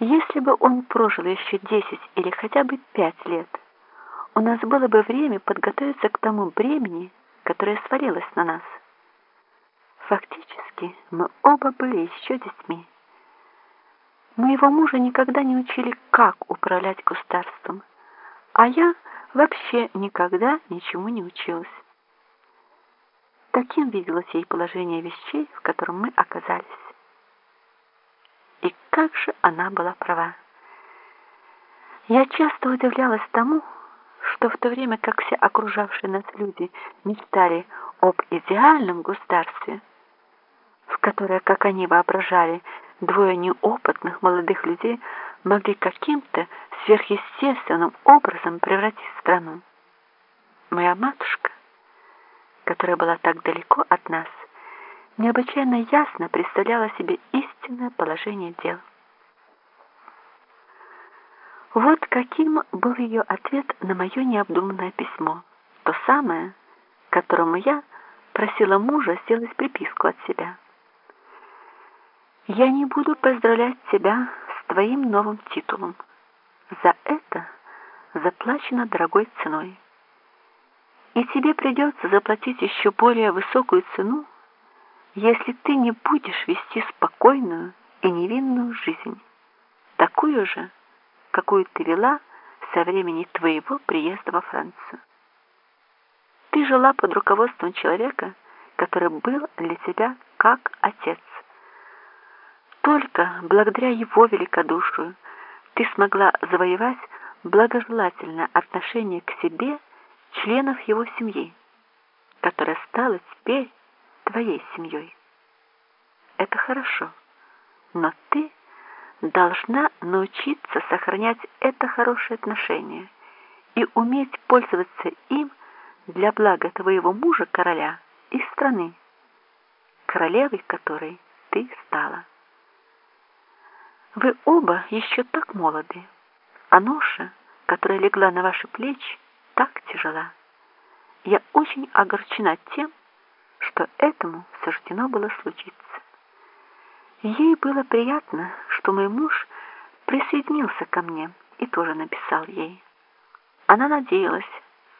Если бы он прожил еще десять или хотя бы пять лет, у нас было бы время подготовиться к тому бремени, которое свалилось на нас. Фактически, мы оба были еще детьми. Моего мужа никогда не учили, как управлять государством, а я вообще никогда ничему не училась. Таким виделось ей положение вещей, в котором мы оказались. Как же она была права. Я часто удивлялась тому, что в то время как все окружавшие нас люди мечтали об идеальном государстве, в которое, как они воображали, двое неопытных молодых людей могли каким-то сверхъестественным образом превратить страну. Моя матушка, которая была так далеко от нас, необычайно ясно представляла себе истинное положение дел. Вот каким был ее ответ на мое необдуманное письмо. То самое, которому я просила мужа сделать приписку от себя. «Я не буду поздравлять тебя с твоим новым титулом. За это заплачено дорогой ценой. И тебе придется заплатить еще более высокую цену, если ты не будешь вести спокойную и невинную жизнь, такую же, какую ты вела со времени твоего приезда во Францию. Ты жила под руководством человека, который был для тебя как отец. Только благодаря его великодушию ты смогла завоевать благожелательное отношение к себе членов его семьи, которая стала теперь твоей семьей. Это хорошо, но ты должна научиться сохранять это хорошее отношение и уметь пользоваться им для блага твоего мужа-короля и страны, королевой которой ты стала. Вы оба еще так молоды, а ноша, которая легла на ваши плечи, так тяжела. Я очень огорчена тем, что этому суждено было случиться. Ей было приятно, что мой муж присоединился ко мне и тоже написал ей. Она надеялась,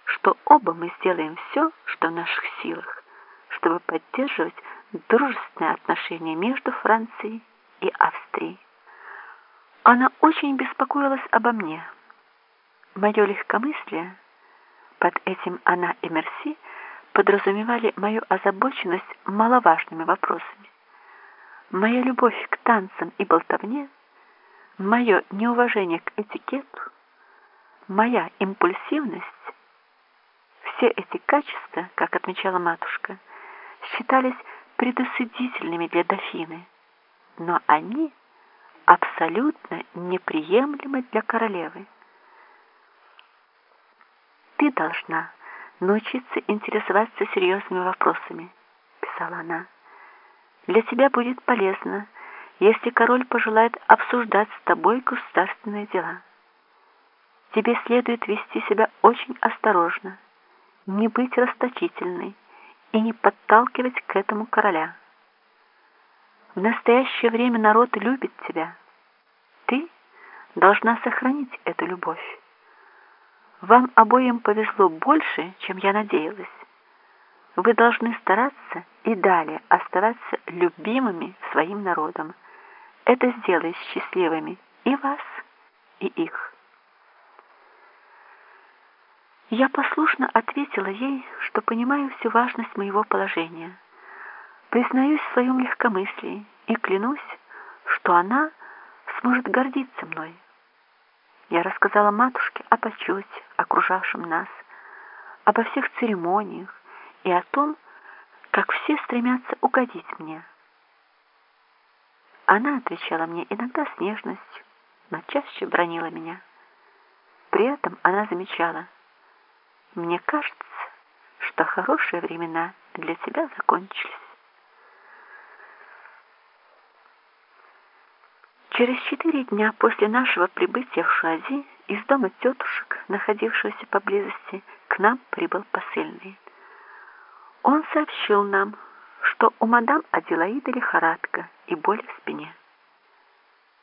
что оба мы сделаем все, что в наших силах, чтобы поддерживать дружественные отношения между Францией и Австрией. Она очень беспокоилась обо мне. Мое легкомыслие, под этим она и Мерси подразумевали мою озабоченность маловажными вопросами. Моя любовь к танцам и болтовне, мое неуважение к этикету, моя импульсивность, все эти качества, как отмечала матушка, считались предосудительными для дофины, но они абсолютно неприемлемы для королевы. «Ты должна научиться интересоваться серьезными вопросами», — писала она. Для тебя будет полезно, если король пожелает обсуждать с тобой государственные дела. Тебе следует вести себя очень осторожно, не быть расточительной и не подталкивать к этому короля. В настоящее время народ любит тебя. Ты должна сохранить эту любовь. Вам обоим повезло больше, чем я надеялась. Вы должны стараться и далее оставаться любимыми своим народом. Это сделает счастливыми и вас, и их. Я послушно ответила ей, что понимаю всю важность моего положения. Признаюсь в своем легкомыслии и клянусь, что она сможет гордиться мной. Я рассказала матушке о почете, окружавшем нас, обо всех церемониях, и о том, как все стремятся угодить мне. Она отвечала мне иногда с нежностью, но чаще бронила меня. При этом она замечала, «Мне кажется, что хорошие времена для тебя закончились». Через четыре дня после нашего прибытия в Шуази из дома тетушек, находившегося поблизости, к нам прибыл посыльный. Он сообщил нам, что у мадам Аделаиды лихорадка и боль в спине.